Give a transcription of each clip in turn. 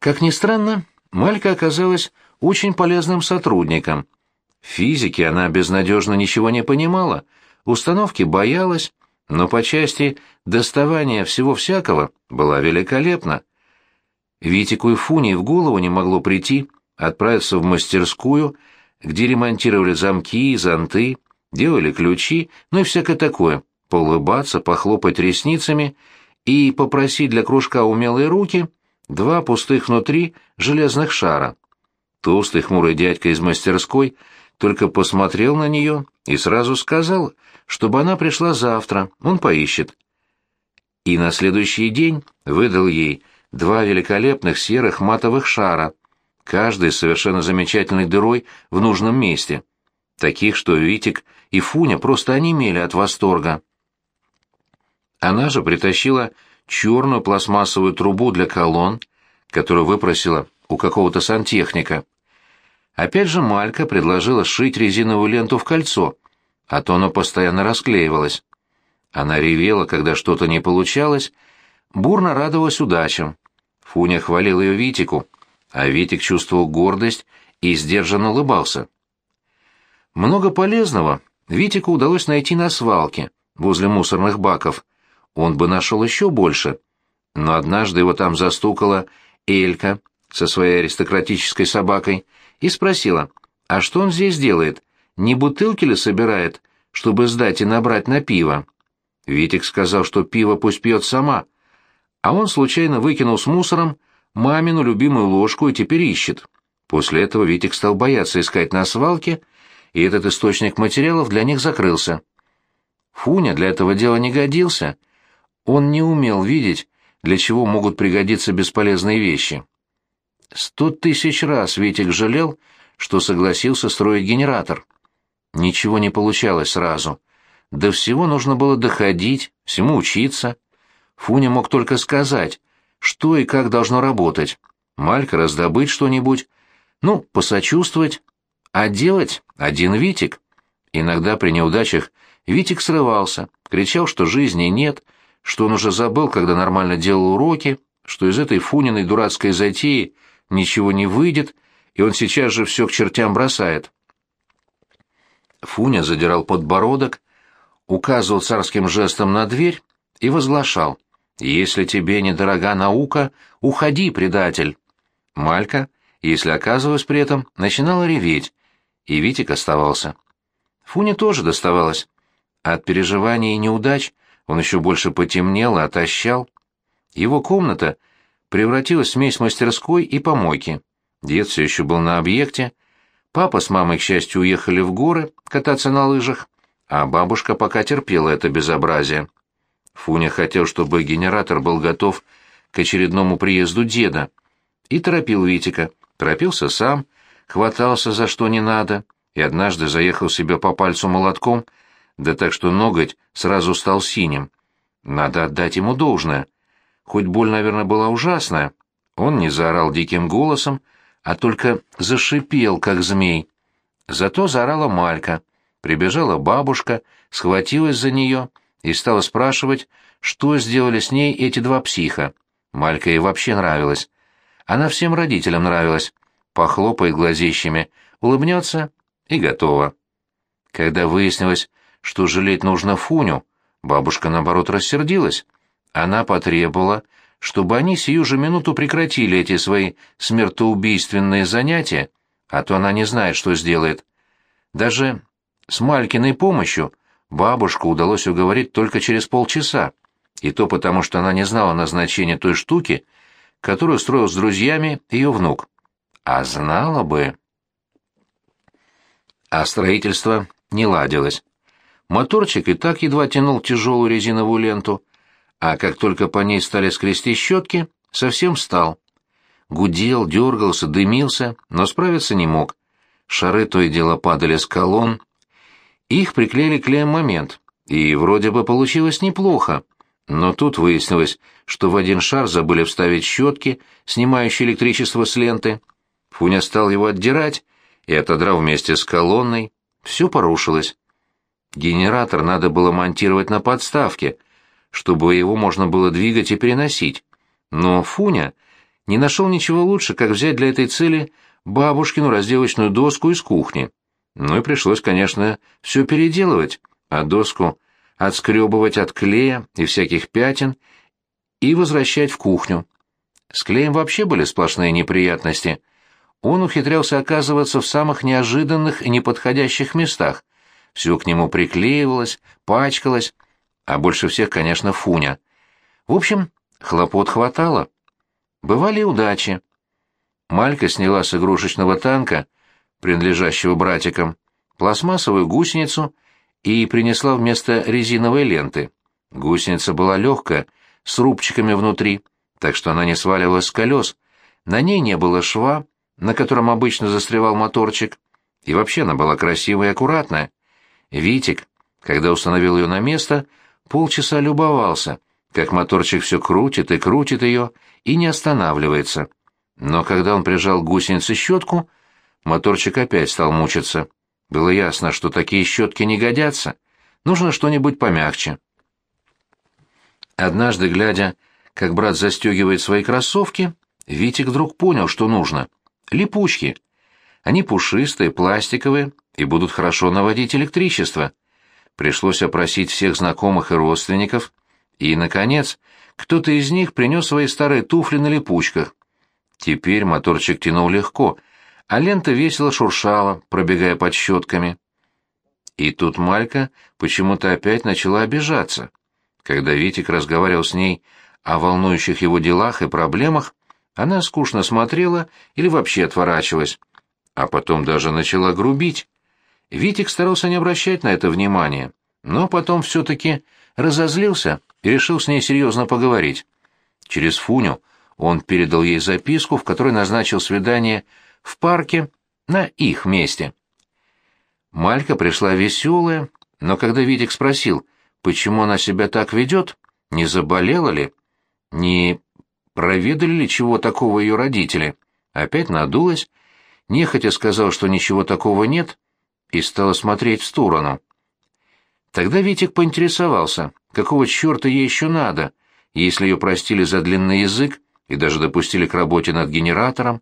Как ни странно, Малька оказалась очень полезным сотрудником. В физике она безнадежно ничего не понимала, установки боялась, но по части доставания всего всякого была великолепна. Витику и Фуни в голову не могло прийти отправиться в мастерскую, где ремонтировали замки, зонты, делали ключи, ну и всякое такое, поулыбаться, похлопать ресницами и попросить для кружка умелые руки два пустых внутри железных шара. Толстый хмурый дядька из мастерской только посмотрел на нее и сразу сказал, чтобы она пришла завтра, он поищет. И на следующий день выдал ей два великолепных серых матовых шара, каждый с совершенно замечательной дырой в нужном месте, таких, что Витик и Фуня просто онемели от восторга. Она же притащила черную пластмассовую трубу для колонн, которую выпросила у какого-то сантехника. Опять же Малька предложила сшить резиновую ленту в кольцо, а то оно постоянно расклеивалось. Она ревела, когда что-то не получалось, бурно радовалась удачам. Фуня хвалил ее Витику, а Витик чувствовал гордость и сдержанно улыбался. Много полезного Витику удалось найти на свалке, возле мусорных баков. Он бы нашел еще больше. Но однажды его там застукала Элька со своей аристократической собакой и спросила, а что он здесь делает, не бутылки ли собирает, чтобы сдать и набрать на пиво? Витик сказал, что пиво пусть пьет сама, а он случайно выкинул с мусором мамину любимую ложку и теперь ищет. После этого Витик стал бояться искать на свалке, и этот источник материалов для них закрылся. Фуня для этого дела не годился. Он не умел видеть, для чего могут пригодиться бесполезные вещи. Сто тысяч раз Витик жалел, что согласился строить генератор. Ничего не получалось сразу. До всего нужно было доходить, всему учиться. Фуня мог только сказать, что и как должно работать. Малька раздобыть что-нибудь, ну, посочувствовать, а делать один Витик. Иногда при неудачах Витик срывался, кричал, что жизни нет, что он уже забыл, когда нормально делал уроки, что из этой Фуниной дурацкой затеи ничего не выйдет, и он сейчас же все к чертям бросает. Фуня задирал подбородок, указывал царским жестом на дверь и возглашал. «Если тебе недорога наука, уходи, предатель!» Малька, если оказывалась при этом, начинала реветь, и Витик оставался. Фуне тоже доставалось. От переживаний и неудач он еще больше потемнел и отощал. Его комната превратилась в смесь мастерской и помойки. Дед все еще был на объекте. Папа с мамой, к счастью, уехали в горы кататься на лыжах, а бабушка пока терпела это безобразие. Фуня хотел, чтобы генератор был готов к очередному приезду деда, и торопил Витика. Торопился сам, хватался за что не надо, и однажды заехал себе по пальцу молотком, да так что ноготь сразу стал синим. Надо отдать ему должное. Хоть боль, наверное, была ужасная, он не заорал диким голосом, а только зашипел, как змей. Зато заорала Малька. Прибежала бабушка, схватилась за нее и стала спрашивать, что сделали с ней эти два психа. Малька ей вообще нравилась. Она всем родителям нравилась. Похлопает глазищами, улыбнется и готово. Когда выяснилось, что жалеть нужно Фуню, бабушка, наоборот, рассердилась. Она потребовала, чтобы они сию же минуту прекратили эти свои смертоубийственные занятия, а то она не знает, что сделает. Даже с Малькиной помощью бабушку удалось уговорить только через полчаса, и то потому, что она не знала назначения той штуки, которую строил с друзьями ее внук. А знала бы... А строительство не ладилось. Моторчик и так едва тянул тяжелую резиновую ленту, а как только по ней стали скрести щетки, совсем встал. Гудел, дергался, дымился, но справиться не мог. Шары то и дело падали с колонн. Их приклеили клеем момент, и вроде бы получилось неплохо. Но тут выяснилось, что в один шар забыли вставить щетки, снимающие электричество с ленты. Фуня стал его отдирать и отодрал вместе с колонной. Все порушилось. Генератор надо было монтировать на подставке — чтобы его можно было двигать и переносить. Но Фуня не нашел ничего лучше, как взять для этой цели бабушкину разделочную доску из кухни. Ну и пришлось, конечно, все переделывать, а доску отскребывать от клея и всяких пятен и возвращать в кухню. С клеем вообще были сплошные неприятности. Он ухитрялся оказываться в самых неожиданных и неподходящих местах. Все к нему приклеивалось, пачкалось, а больше всех, конечно, Фуня. В общем, хлопот хватало. Бывали удачи. Малька сняла с игрушечного танка, принадлежащего братикам, пластмассовую гусеницу и принесла вместо резиновой ленты. Гусеница была легкая, с рубчиками внутри, так что она не сваливалась с колес. На ней не было шва, на котором обычно застревал моторчик, и вообще она была красивая и аккуратная. Витик, когда установил ее на место, полчаса любовался, как моторчик все крутит и крутит ее, и не останавливается. Но когда он прижал к гусенице щетку, моторчик опять стал мучиться. Было ясно, что такие щетки не годятся. Нужно что-нибудь помягче. Однажды, глядя, как брат застегивает свои кроссовки, Витик вдруг понял, что нужно. Липучки. Они пушистые, пластиковые и будут хорошо наводить электричество. Пришлось опросить всех знакомых и родственников, и, наконец, кто-то из них принес свои старые туфли на липучках. Теперь моторчик тянул легко, а лента весело шуршала, пробегая под щетками. И тут Малька почему-то опять начала обижаться. Когда Витик разговаривал с ней о волнующих его делах и проблемах, она скучно смотрела или вообще отворачивалась, а потом даже начала грубить. Витик старался не обращать на это внимания, но потом все-таки разозлился и решил с ней серьезно поговорить. Через Фуню он передал ей записку, в которой назначил свидание в парке на их месте. Малька пришла веселая, но когда Витик спросил, почему она себя так ведет, не заболела ли, не проведали ли чего такого ее родители, опять надулась, нехотя сказал, что ничего такого нет, и стала смотреть в сторону. Тогда Витик поинтересовался, какого черта ей еще надо, если ее простили за длинный язык и даже допустили к работе над генератором.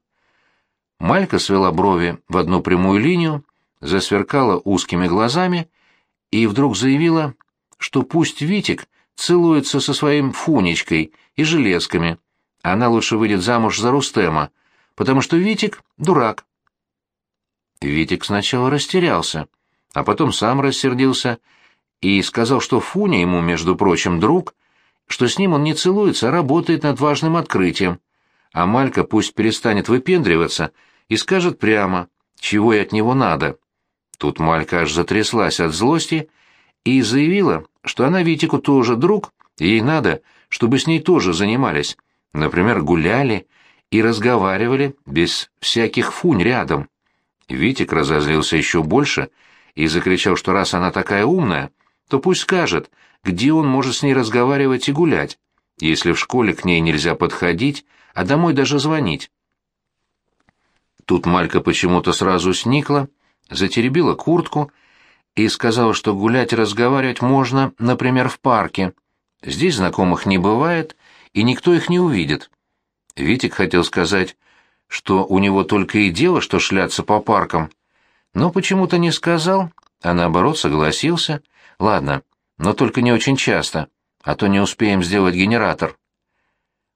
Малька свела брови в одну прямую линию, засверкала узкими глазами и вдруг заявила, что пусть Витик целуется со своим Фунечкой и железками. Она лучше выйдет замуж за Рустема, потому что Витик — дурак. Витик сначала растерялся, а потом сам рассердился и сказал, что Фуня ему, между прочим, друг, что с ним он не целуется, а работает над важным открытием. А Малька пусть перестанет выпендриваться и скажет прямо, чего ей от него надо. Тут Малька аж затряслась от злости и заявила, что она Витику тоже друг, и ей надо, чтобы с ней тоже занимались, например, гуляли и разговаривали без всяких фунь рядом. Витик разозлился еще больше и закричал, что раз она такая умная, то пусть скажет, где он может с ней разговаривать и гулять, если в школе к ней нельзя подходить, а домой даже звонить. Тут Малька почему-то сразу сникла, затеребила куртку и сказала, что гулять и разговаривать можно, например, в парке. Здесь знакомых не бывает, и никто их не увидит. Витик хотел сказать, что у него только и дело, что шляться по паркам, но почему-то не сказал, а наоборот согласился. Ладно, но только не очень часто, а то не успеем сделать генератор.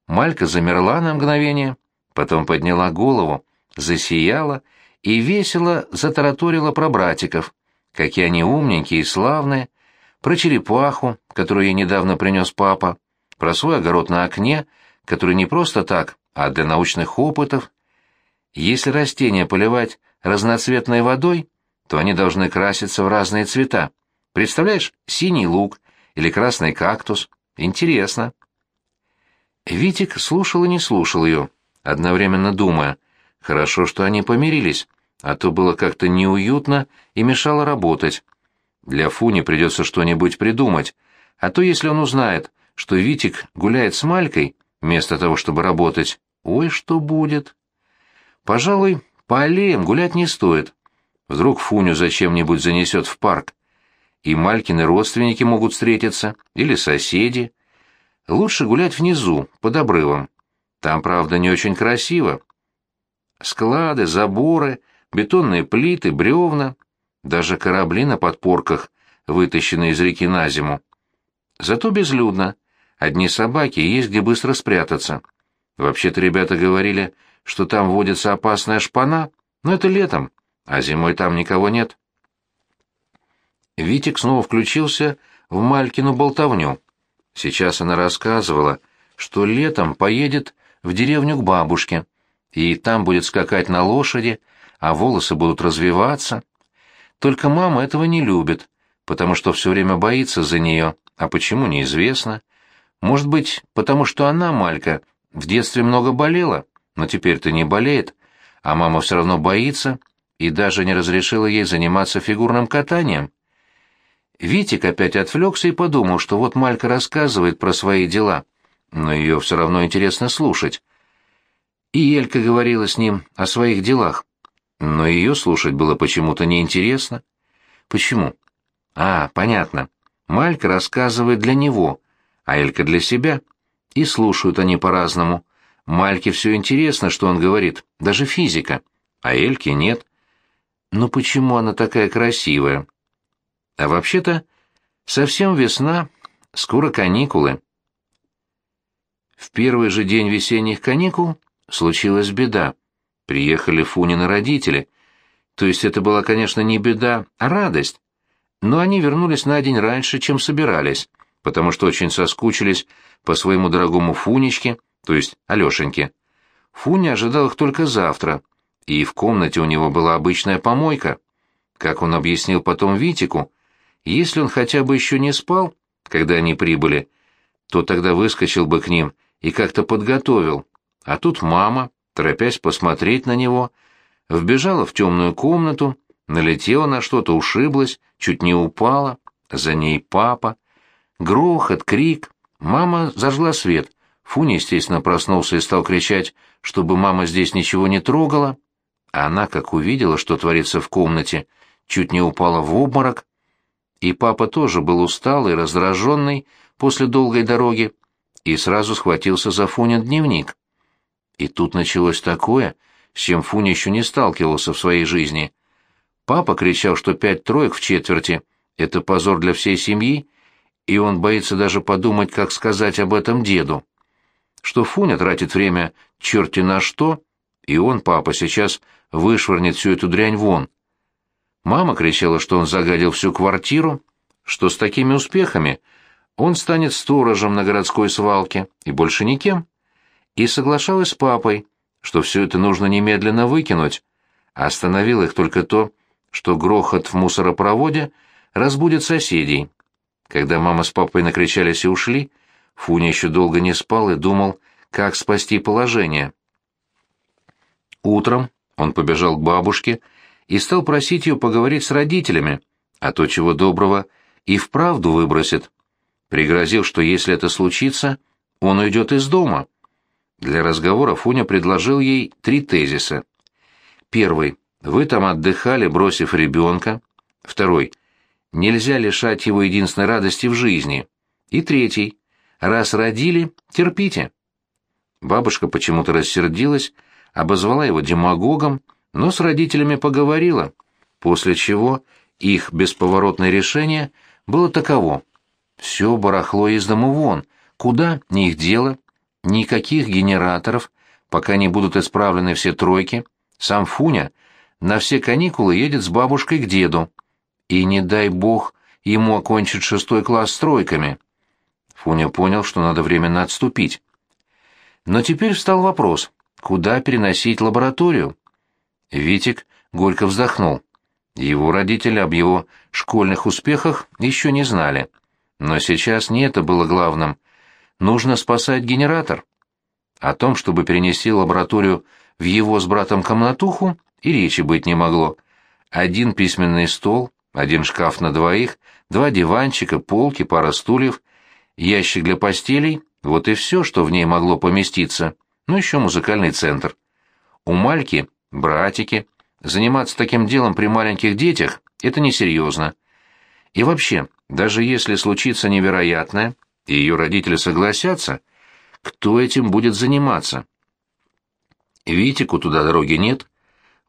Малька замерла на мгновение, потом подняла голову, засияла и весело затараторила про братиков, какие они умненькие и славные, про черепаху, которую ей недавно принес папа, про свой огород на окне, который не просто так, а для научных опытов. Если растения поливать разноцветной водой, то они должны краситься в разные цвета. Представляешь, синий лук или красный кактус. Интересно. Витик слушал и не слушал ее, одновременно думая, хорошо, что они помирились, а то было как-то неуютно и мешало работать. Для Фуни придется что-нибудь придумать, а то если он узнает, что Витик гуляет с Малькой, вместо того, чтобы работать, ой, что будет. Пожалуй, по аллеям гулять не стоит. Вдруг Фуню зачем-нибудь занесет в парк. И Малькины родственники могут встретиться, или соседи. Лучше гулять внизу, под обрывом. Там, правда, не очень красиво. Склады, заборы, бетонные плиты, бревна, даже корабли на подпорках, вытащенные из реки на зиму. Зато безлюдно. Одни собаки, есть где быстро спрятаться. Вообще-то ребята говорили, что там водится опасная шпана, но это летом, а зимой там никого нет. Витик снова включился в Малькину болтовню. Сейчас она рассказывала, что летом поедет в деревню к бабушке, и там будет скакать на лошади, а волосы будут развиваться. Только мама этого не любит, потому что все время боится за нее, а почему неизвестно. Может быть, потому что она, Малька, в детстве много болела, но теперь-то не болеет, а мама все равно боится и даже не разрешила ей заниматься фигурным катанием. Витик опять отвлекся и подумал, что вот Малька рассказывает про свои дела, но ее все равно интересно слушать. И Елька говорила с ним о своих делах, но ее слушать было почему-то неинтересно. Почему? А, понятно. Малька рассказывает для него, а Элька для себя. И слушают они по-разному. Мальке все интересно, что он говорит, даже физика, а Эльке нет. Но почему она такая красивая? А вообще-то совсем весна, скоро каникулы. В первый же день весенних каникул случилась беда. Приехали Фунины родители. То есть это была, конечно, не беда, а радость. Но они вернулись на день раньше, чем собирались, потому что очень соскучились по своему дорогому Фунечке, то есть Алешеньке. Фуня ожидал их только завтра, и в комнате у него была обычная помойка. Как он объяснил потом Витику, если он хотя бы еще не спал, когда они прибыли, то тогда выскочил бы к ним и как-то подготовил. А тут мама, торопясь посмотреть на него, вбежала в темную комнату, налетела на что-то, ушиблась, чуть не упала, за ней папа. Грохот, крик. Мама зажгла свет. Фуни, естественно, проснулся и стал кричать, чтобы мама здесь ничего не трогала. А она, как увидела, что творится в комнате, чуть не упала в обморок, и папа тоже был усталый, раздраженный после долгой дороги, и сразу схватился за Фунин дневник. И тут началось такое, с чем Фуня еще не сталкивался в своей жизни. Папа кричал, что пять троек в четверти — это позор для всей семьи, и он боится даже подумать, как сказать об этом деду. Что Фуня тратит время черти на что, и он, папа, сейчас вышвырнет всю эту дрянь вон. Мама кричала, что он загадил всю квартиру, что с такими успехами он станет сторожем на городской свалке и больше никем. И соглашалась с папой, что все это нужно немедленно выкинуть. А остановил их только то, что грохот в мусоропроводе разбудит соседей. Когда мама с папой накричались и ушли, Фуня еще долго не спал и думал, как спасти положение. Утром он побежал к бабушке и стал просить ее поговорить с родителями, а то, чего доброго, и вправду выбросит. Пригрозил, что если это случится, он уйдет из дома. Для разговора Фуня предложил ей три тезиса. Первый. Вы там отдыхали, бросив ребенка. Второй. Нельзя лишать его единственной радости в жизни. И третий. Раз родили, терпите. Бабушка почему-то рассердилась, обозвала его демагогом, но с родителями поговорила, после чего их бесповоротное решение было таково. Все барахло из дому вон, куда — не их дело, никаких генераторов, пока не будут исправлены все тройки, сам Фуня на все каникулы едет с бабушкой к деду, и не дай бог ему окончить шестой класс с тройками. Фуня понял, что надо временно отступить. Но теперь встал вопрос, куда переносить лабораторию? Витик горько вздохнул. Его родители об его школьных успехах еще не знали. Но сейчас не это было главным. Нужно спасать генератор. О том, чтобы перенести лабораторию в его с братом комнатуху, и речи быть не могло. Один письменный стол, один шкаф на двоих, два диванчика, полки, пара стульев, ящик для постелей — вот и все, что в ней могло поместиться. Ну, еще музыкальный центр. У Мальки братики. Заниматься таким делом при маленьких детях — это несерьезно. И вообще, даже если случится невероятное, и ее родители согласятся, кто этим будет заниматься? Витику туда дороги нет.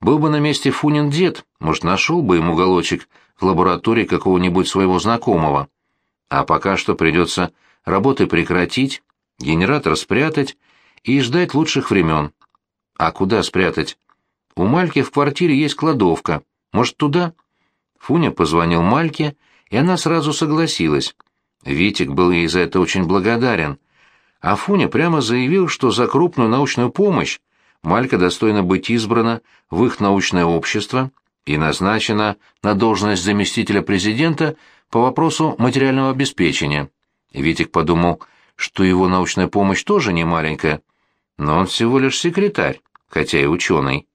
Был бы на месте Фунин дед, может, нашел бы ему уголочек в лаборатории какого-нибудь своего знакомого. А пока что придется работы прекратить, генератор спрятать и ждать лучших времен. А куда спрятать? У Мальки в квартире есть кладовка. Может, туда? Фуня позвонил Мальке, и она сразу согласилась. Витик был ей за это очень благодарен. А Фуня прямо заявил, что за крупную научную помощь Малька достойна быть избрана в их научное общество и назначена на должность заместителя президента по вопросу материального обеспечения. Витик подумал, что его научная помощь тоже не маленькая, но он всего лишь секретарь, хотя и ученый.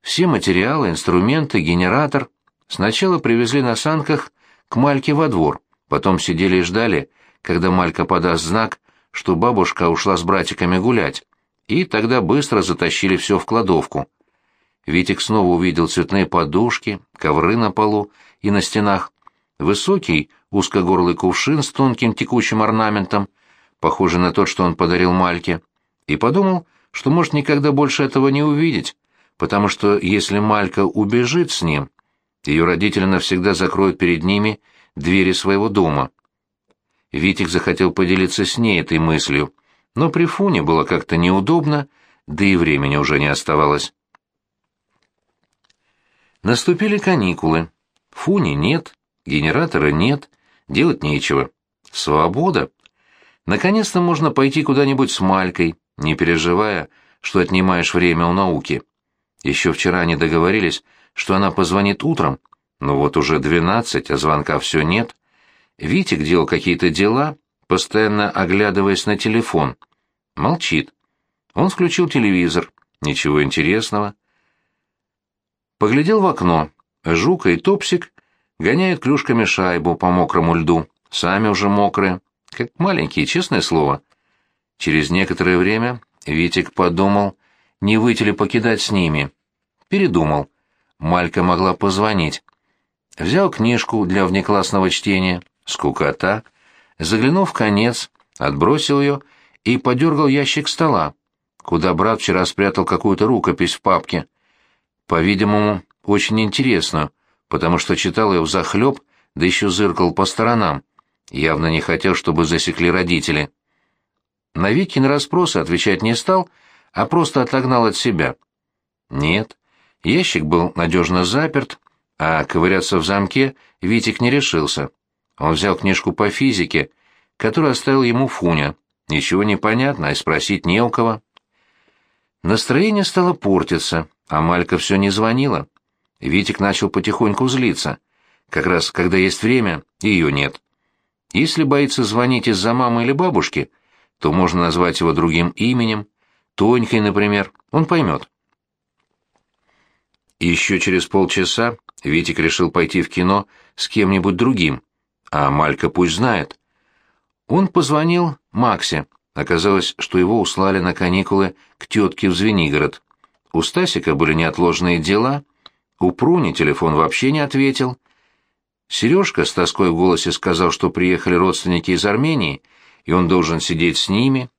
Все материалы, инструменты, генератор сначала привезли на санках к Мальке во двор, потом сидели и ждали, когда Малька подаст знак, что бабушка ушла с братиками гулять, и тогда быстро затащили все в кладовку. Витик снова увидел цветные подушки, ковры на полу и на стенах, высокий узкогорлый кувшин с тонким текучим орнаментом, похожий на тот, что он подарил Мальке, и подумал, что может никогда больше этого не увидеть, потому что если Малька убежит с ним, ее родители навсегда закроют перед ними двери своего дома. Витик захотел поделиться с ней этой мыслью, но при Фуне было как-то неудобно, да и времени уже не оставалось. Наступили каникулы. Фуни нет, генератора нет, делать нечего. Свобода. Наконец-то можно пойти куда-нибудь с Малькой, не переживая, что отнимаешь время у науки. Еще вчера они договорились, что она позвонит утром, но вот уже двенадцать, а звонка все нет. Витик делал какие-то дела, постоянно оглядываясь на телефон. Молчит. Он включил телевизор. Ничего интересного. Поглядел в окно. Жука и Топсик гоняют клюшками шайбу по мокрому льду. Сами уже мокрые. Как маленькие, честное слово. Через некоторое время Витик подумал, не выйти ли покидать с ними. Передумал. Малька могла позвонить. Взял книжку для внеклассного чтения, скукота, заглянул в конец, отбросил ее и подергал ящик стола, куда брат вчера спрятал какую-то рукопись в папке. По-видимому, очень интересную, потому что читал ее взахлеб, да еще зыркал по сторонам. Явно не хотел, чтобы засекли родители. На Викин расспросы отвечать не стал, а просто отогнал от себя. Нет, ящик был надежно заперт, а ковыряться в замке Витик не решился. Он взял книжку по физике, которую оставил ему Фуня. Ничего не понятно, и спросить не у кого. Настроение стало портиться, а Малька все не звонила. Витик начал потихоньку злиться. Как раз, когда есть время, ее нет. Если боится звонить из-за мамы или бабушки, то можно назвать его другим именем, Тонькой, например, он поймет. Еще через полчаса Витик решил пойти в кино с кем-нибудь другим, а Малька пусть знает. Он позвонил Максе. Оказалось, что его услали на каникулы к тетке в Звенигород. У Стасика были неотложные дела, у Пруни телефон вообще не ответил. Сережка с тоской в голосе сказал, что приехали родственники из Армении, и он должен сидеть с ними.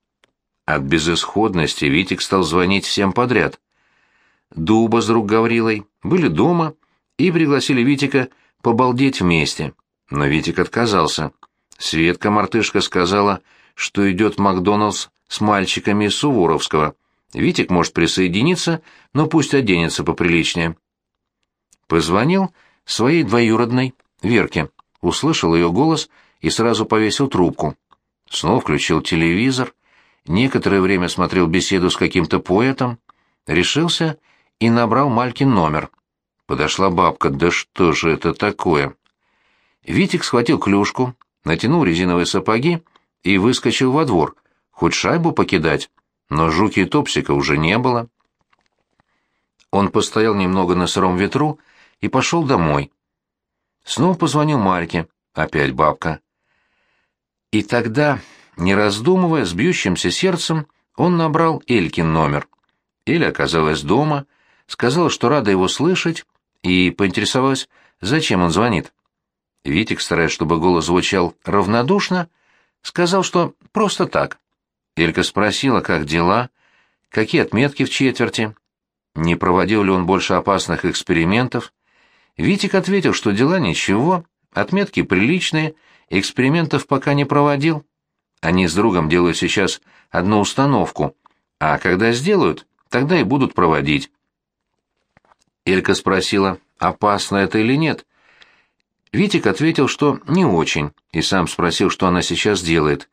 От безысходности Витик стал звонить всем подряд. Дуба с друг Гаврилой были дома и пригласили Витика побалдеть вместе, но Витик отказался. Светка-мартышка сказала, что идет в Макдоналдс с мальчиками из Суворовского. Витик может присоединиться, но пусть оденется поприличнее. Позвонил своей двоюродной Верке, услышал ее голос и сразу повесил трубку. Снова включил телевизор, некоторое время смотрел беседу с каким-то поэтом, решился и набрал Малькин номер. Подошла бабка, да что же это такое? Витик схватил клюшку, натянул резиновые сапоги и выскочил во двор, хоть шайбу покидать, но жуки и топсика уже не было. Он постоял немного на сыром ветру и пошел домой. Снова позвонил Марьке, опять бабка. И тогда, не раздумывая, с бьющимся сердцем, он набрал Элькин номер. Эля оказалась дома, сказала, что рада его слышать, и поинтересовалась, зачем он звонит. Витик, стараясь, чтобы голос звучал равнодушно, сказал, что просто так. Элька спросила, как дела, какие отметки в четверти, не проводил ли он больше опасных экспериментов. Витик ответил, что дела ничего, отметки приличные, экспериментов пока не проводил. Они с другом делают сейчас одну установку, а когда сделают, тогда и будут проводить. Элька спросила, опасно это или нет. Витик ответил, что не очень, и сам спросил, что она сейчас делает.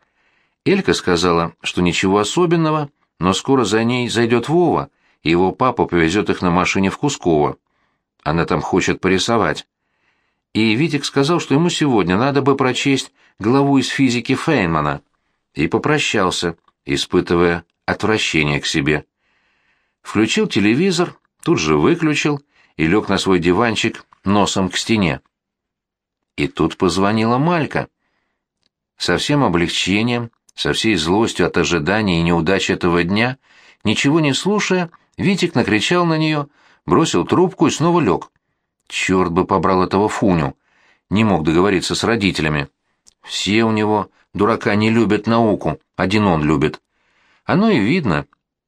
Элька сказала, что ничего особенного, но скоро за ней зайдет Вова, и его папа повезет их на машине в Кусково. Она там хочет порисовать. И Витик сказал, что ему сегодня надо бы прочесть главу из физики Фейнмана. И попрощался, испытывая отвращение к себе. Включил телевизор, тут же выключил и лег на свой диванчик носом к стене. И тут позвонила Малька. Со всем облегчением, со всей злостью от ожидания и неудачи этого дня, ничего не слушая, Витик накричал на нее, бросил трубку и снова лег. Черт бы побрал этого Фуню. Не мог договориться с родителями. Все у него, дурака, не любят науку, один он любит. Оно и видно.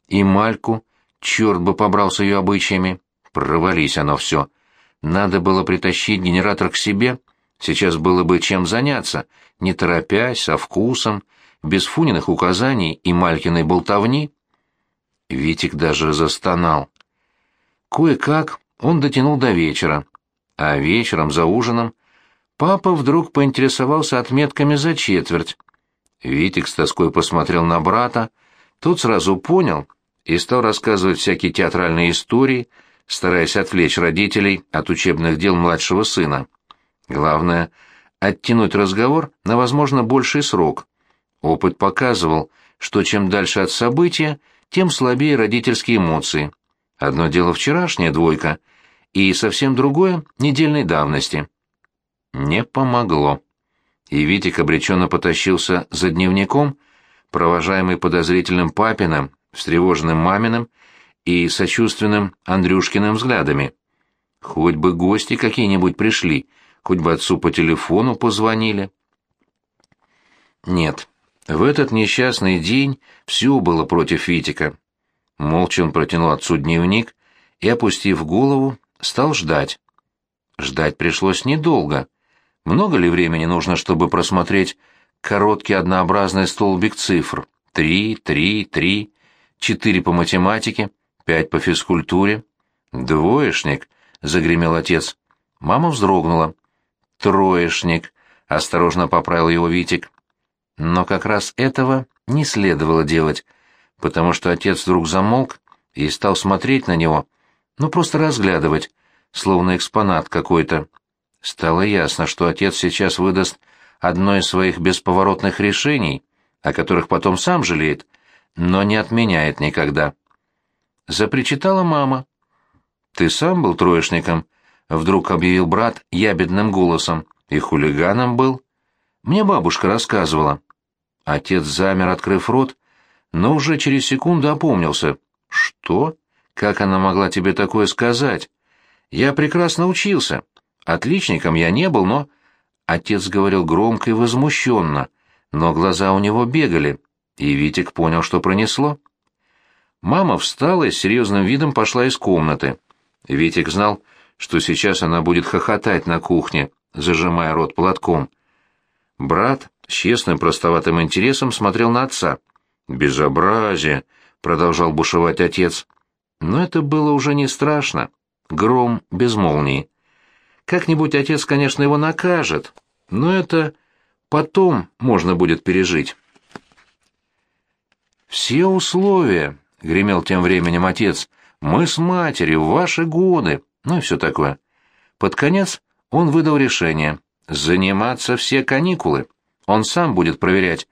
И Мальку, черт бы побрал с ее обычаями. Провались оно все. Надо было притащить генератор к себе — Сейчас было бы чем заняться, не торопясь, со вкусом, без Фуниных указаний и Малькиной болтовни. Витик даже застонал. Кое-как он дотянул до вечера, а вечером за ужином папа вдруг поинтересовался отметками за четверть. Витик с тоской посмотрел на брата, тот сразу понял и стал рассказывать всякие театральные истории, стараясь отвлечь родителей от учебных дел младшего сына. Главное — оттянуть разговор на, возможно, больший срок. Опыт показывал, что чем дальше от события, тем слабее родительские эмоции. Одно дело вчерашняя двойка, и совсем другое — недельной давности. Не помогло. И Витик обреченно потащился за дневником, провожаемый подозрительным папиным, встревоженным маминым и сочувственным Андрюшкиным взглядами. Хоть бы гости какие-нибудь пришли — хоть бы отцу по телефону позвонили. Нет, в этот несчастный день все было против Витика. Молча он протянул отцу дневник и, опустив голову, стал ждать. Ждать пришлось недолго. Много ли времени нужно, чтобы просмотреть короткий однообразный столбик цифр? Три, три, три, четыре по математике, пять по физкультуре. «Двоечник», — загремел отец. Мама вздрогнула. «Троечник», — осторожно поправил его Витик. Но как раз этого не следовало делать, потому что отец вдруг замолк и стал смотреть на него, ну просто разглядывать, словно экспонат какой-то. Стало ясно, что отец сейчас выдаст одно из своих бесповоротных решений, о которых потом сам жалеет, но не отменяет никогда. Запричитала мама. «Ты сам был троечником?» — вдруг объявил брат ябедным голосом. «И хулиганом был?» «Мне бабушка рассказывала». Отец замер, открыв рот, но уже через секунду опомнился. «Что? Как она могла тебе такое сказать? Я прекрасно учился. Отличником я не был, но...» Отец говорил громко и возмущенно, но глаза у него бегали, и Витик понял, что пронесло. Мама встала и с серьезным видом пошла из комнаты. Витик знал, что сейчас она будет хохотать на кухне, зажимая рот платком. Брат с честным простоватым интересом смотрел на отца. «Безобразие!» — продолжал бушевать отец. Но это было уже не страшно. Гром без молнии. Как-нибудь отец, конечно, его накажет, но это потом можно будет пережить. «Все условия», — гремел тем временем отец, — «мы с матерью ваши годы, ну и все такое. Под конец он выдал решение заниматься все каникулы. Он сам будет проверять.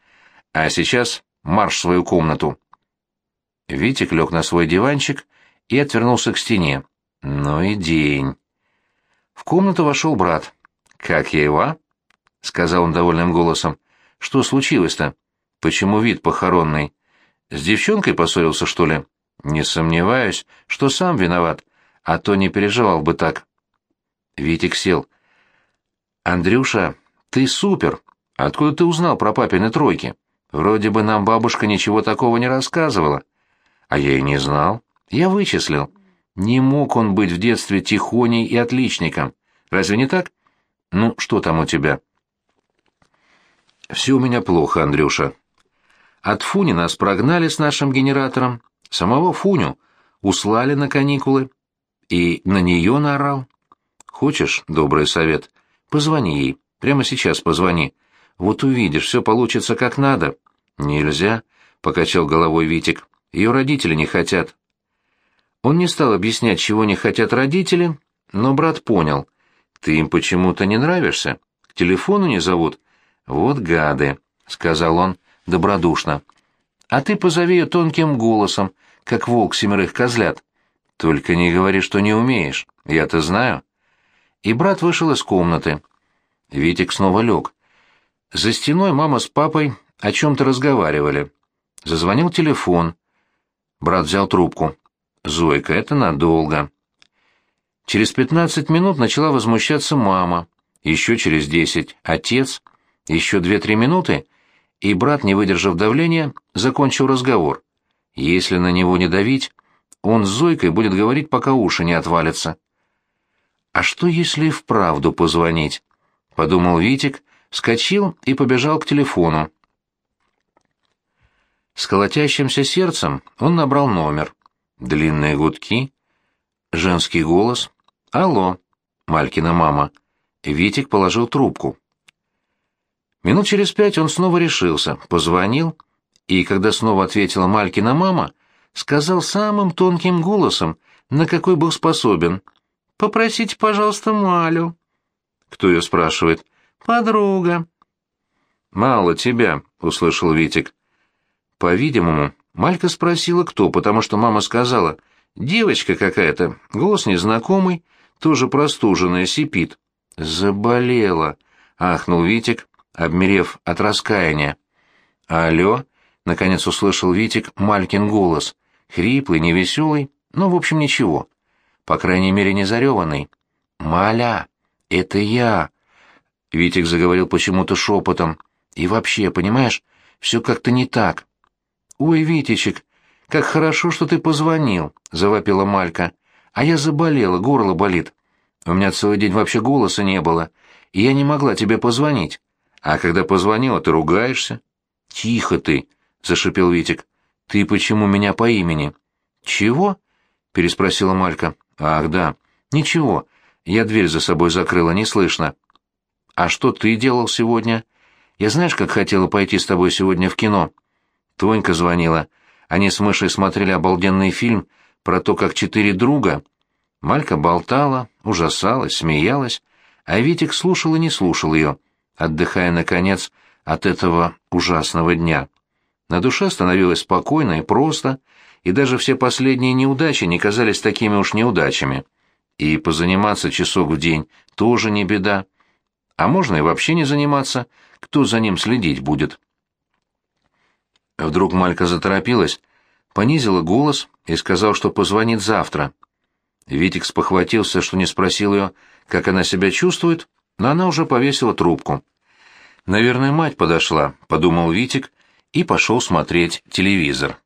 А сейчас марш в свою комнату. Витик лег на свой диванчик и отвернулся к стене. Ну и день. В комнату вошел брат. «Как я его?» — сказал он довольным голосом. «Что случилось-то? Почему вид похоронный? С девчонкой поссорился, что ли?» «Не сомневаюсь, что сам виноват а то не переживал бы так. Витик сел. «Андрюша, ты супер! Откуда ты узнал про папины тройки? Вроде бы нам бабушка ничего такого не рассказывала». А я и не знал. Я вычислил. Не мог он быть в детстве тихоней и отличником. Разве не так? Ну, что там у тебя? Все у меня плохо, Андрюша. От Фуни нас прогнали с нашим генератором. Самого Фуню услали на каникулы. И на нее наорал. Хочешь добрый совет? Позвони ей. Прямо сейчас позвони. Вот увидишь, все получится как надо. Нельзя, — покачал головой Витик. Ее родители не хотят. Он не стал объяснять, чего не хотят родители, но брат понял. Ты им почему-то не нравишься? К телефону не зовут? Вот гады, сказал он добродушно. А ты позови ее тонким голосом, как волк семерых козлят. Только не говори, что не умеешь. Я-то знаю. И брат вышел из комнаты. Витик снова лег. За стеной мама с папой о чем-то разговаривали. Зазвонил телефон. Брат взял трубку. Зойка, это надолго. Через пятнадцать минут начала возмущаться мама, еще через десять — отец, еще две-три минуты, и брат, не выдержав давления, закончил разговор. Если на него не давить, он с Зойкой будет говорить, пока уши не отвалятся. «А что, если и вправду позвонить?» — подумал Витик, вскочил и побежал к телефону. С колотящимся сердцем он набрал номер. Длинные гудки. Женский голос. «Алло!» Малькина мама. Витик положил трубку. Минут через пять он снова решился, позвонил, и, когда снова ответила Малькина мама, сказал самым тонким голосом, на какой был способен. «Попросите, пожалуйста, Малю». «Кто ее спрашивает?» «Подруга». «Мало тебя», — услышал Витик. По-видимому, Малька спросила, кто, потому что мама сказала, «Девочка какая-то, голос незнакомый, тоже простуженная, сипит». «Заболела», — ахнул Витик, обмерев от раскаяния. «Алло», — наконец услышал Витик Малькин голос, хриплый, невеселый, но, в общем, ничего. По крайней мере, не зареванный. «Маля, это я», — Витик заговорил почему-то шепотом. «И вообще, понимаешь, все как-то не так». «Ой, Витечек, как хорошо, что ты позвонил», — завопила Малька. «А я заболела, горло болит. У меня целый день вообще голоса не было, и я не могла тебе позвонить. А когда позвонила, ты ругаешься». «Тихо ты», — зашипел Витик. «Ты почему меня по имени?» «Чего?» — переспросила Малька. «Ах, да. Ничего. Я дверь за собой закрыла, не слышно». «А что ты делал сегодня? Я знаешь, как хотела пойти с тобой сегодня в кино?» Тонька звонила. Они с Мышей смотрели обалденный фильм про то, как четыре друга. Малька болтала, ужасалась, смеялась, а Витик слушал и не слушал ее, отдыхая, наконец, от этого ужасного дня. На душе становилось спокойно и просто, и даже все последние неудачи не казались такими уж неудачами. И позаниматься часок в день тоже не беда. А можно и вообще не заниматься, кто за ним следить будет. Вдруг Малька заторопилась, понизила голос и сказал, что позвонит завтра. Витик спохватился, что не спросил ее, как она себя чувствует, но она уже повесила трубку. «Наверное, мать подошла», — подумал Витик и пошел смотреть телевизор.